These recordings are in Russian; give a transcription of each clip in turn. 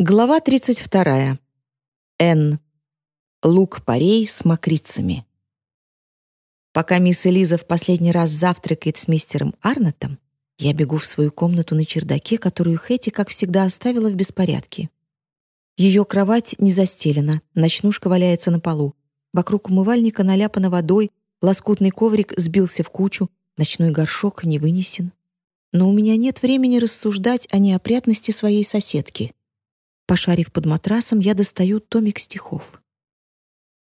Глава 32. Н. Лук-порей с мокрицами. Пока мисс Элиза в последний раз завтракает с мистером Арнотом, я бегу в свою комнату на чердаке, которую Хэти, как всегда, оставила в беспорядке. Ее кровать не застелена, ночнушка валяется на полу. Вокруг умывальника наляпано водой, лоскутный коврик сбился в кучу, ночной горшок не вынесен. Но у меня нет времени рассуждать о неопрятности своей соседки — Пошарив под матрасом, я достаю томик стихов.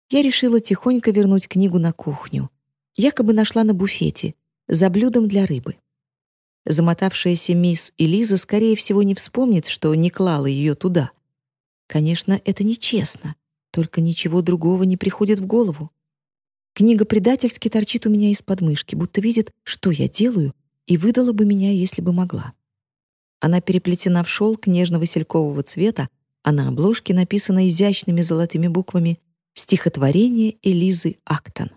Я решила тихонько вернуть книгу на кухню. Якобы нашла на буфете, за блюдом для рыбы. Замотавшаяся мисс Элиза, скорее всего, не вспомнит, что не клала ее туда. Конечно, это нечестно, только ничего другого не приходит в голову. Книга предательски торчит у меня из подмышки, будто видит, что я делаю, и выдала бы меня, если бы могла. Она переплетена в шелк нежно-василькового цвета, а на обложке написано изящными золотыми буквами «Стихотворение Элизы Актон».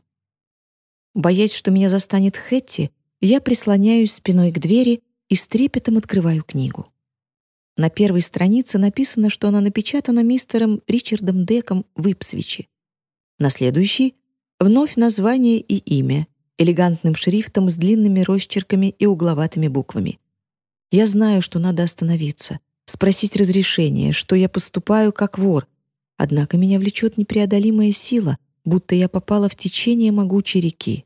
Боясь, что меня застанет Хэтти, я прислоняюсь спиной к двери и с трепетом открываю книгу. На первой странице написано, что она напечатана мистером Ричардом Деком в Ипсвиче. На следующей — вновь название и имя, элегантным шрифтом с длинными росчерками и угловатыми буквами. Я знаю, что надо остановиться, спросить разрешения, что я поступаю как вор. Однако меня влечет непреодолимая сила, будто я попала в течение могучей реки.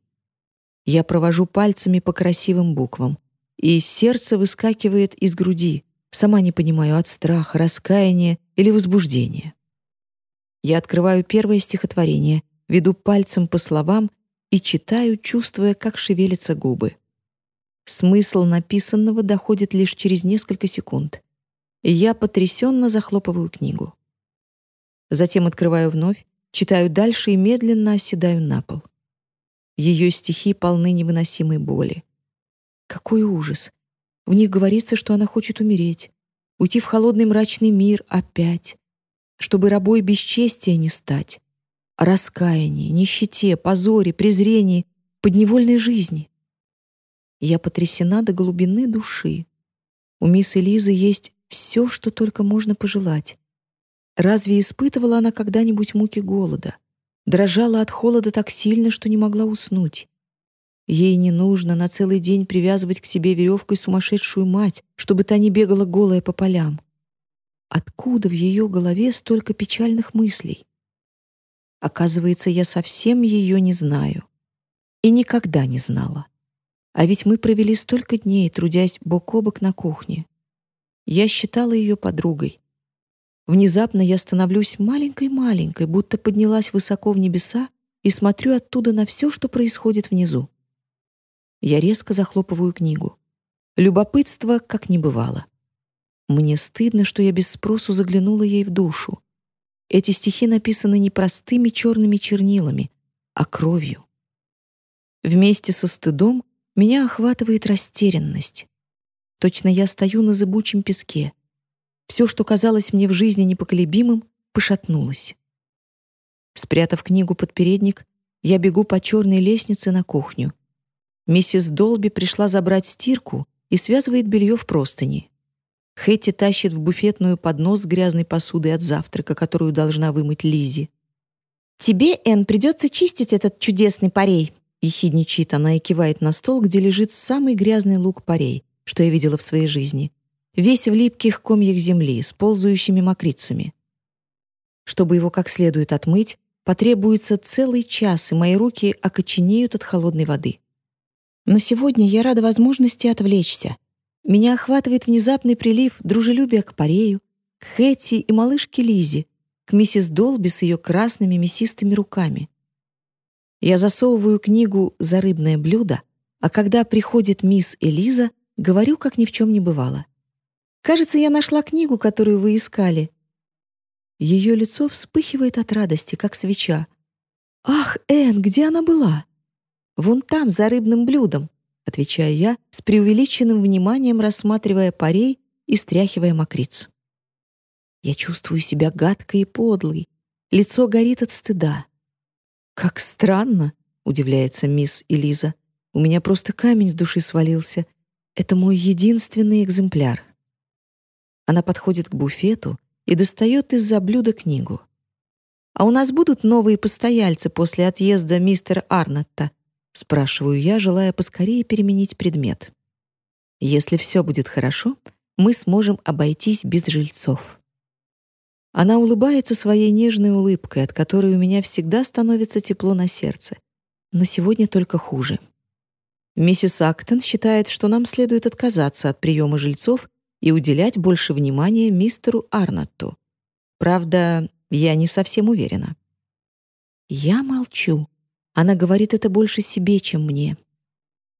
Я провожу пальцами по красивым буквам, и сердце выскакивает из груди, сама не понимаю от страха, раскаяния или возбуждения. Я открываю первое стихотворение, веду пальцем по словам и читаю, чувствуя, как шевелятся губы. Смысл написанного доходит лишь через несколько секунд. Я потрясенно захлопываю книгу. Затем открываю вновь, читаю дальше и медленно оседаю на пол. Ее стихи полны невыносимой боли. Какой ужас! В них говорится, что она хочет умереть, уйти в холодный мрачный мир опять, чтобы рабой бесчестия не стать, о раскаянии, нищете, позоре, презрении, подневольной жизни. Я потрясена до глубины души. У мисс Элизы есть все, что только можно пожелать. Разве испытывала она когда-нибудь муки голода? Дрожала от холода так сильно, что не могла уснуть. Ей не нужно на целый день привязывать к себе веревкой сумасшедшую мать, чтобы та не бегала голая по полям. Откуда в ее голове столько печальных мыслей? Оказывается, я совсем ее не знаю. И никогда не знала. А ведь мы провели столько дней, трудясь бок о бок на кухне. Я считала ее подругой. Внезапно я становлюсь маленькой-маленькой, будто поднялась высоко в небеса и смотрю оттуда на все, что происходит внизу. Я резко захлопываю книгу. Любопытство как не бывало. Мне стыдно, что я без спросу заглянула ей в душу. Эти стихи написаны не простыми черными чернилами, а кровью. Вместе со стыдом меня охватывает растерянность. Точно я стою на зыбучем песке. Все, что казалось мне в жизни непоколебимым, пошатнулось. Спрятав книгу под передник, я бегу по черной лестнице на кухню. Миссис Долби пришла забрать стирку и связывает белье в простыни. Хэтти тащит в буфетную поднос с грязной посудой от завтрака, которую должна вымыть Лизи. «Тебе, Энн, придется чистить этот чудесный парей», Ехидничает она и кивает на стол, где лежит самый грязный лук-порей, что я видела в своей жизни. Весь в липких комьях земли, с ползающими мокрицами. Чтобы его как следует отмыть, потребуется целый час, и мои руки окоченеют от холодной воды. Но сегодня я рада возможности отвлечься. Меня охватывает внезапный прилив дружелюбия к Парею, к Хэтти и малышке Лизе, к миссис Долби с ее красными мясистыми руками. Я засовываю книгу за рыбное блюдо, а когда приходит мисс Элиза, говорю, как ни в чем не бывало. «Кажется, я нашла книгу, которую вы искали». Ее лицо вспыхивает от радости, как свеча. «Ах, Энн, где она была?» «Вон там, за рыбным блюдом», — отвечаю я, с преувеличенным вниманием рассматривая парей и стряхивая мокриц. Я чувствую себя гадкой и подлой. Лицо горит от стыда. «Как странно!» — удивляется мисс Элиза. «У меня просто камень с души свалился. Это мой единственный экземпляр». Она подходит к буфету, и достает из-за блюда книгу. «А у нас будут новые постояльцы после отъезда мистера Арнотта?» — спрашиваю я, желая поскорее переменить предмет. «Если все будет хорошо, мы сможем обойтись без жильцов». Она улыбается своей нежной улыбкой, от которой у меня всегда становится тепло на сердце. Но сегодня только хуже. Миссис Актон считает, что нам следует отказаться от приема жильцов и уделять больше внимания мистеру Арнатту. Правда, я не совсем уверена. Я молчу. Она говорит это больше себе, чем мне.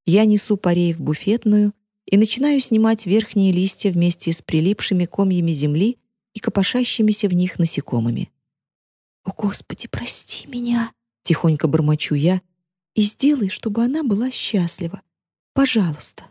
Я несу парей в буфетную и начинаю снимать верхние листья вместе с прилипшими комьями земли и копошащимися в них насекомыми. «О, Господи, прости меня!» — тихонько бормочу я, «и сделай, чтобы она была счастлива. Пожалуйста».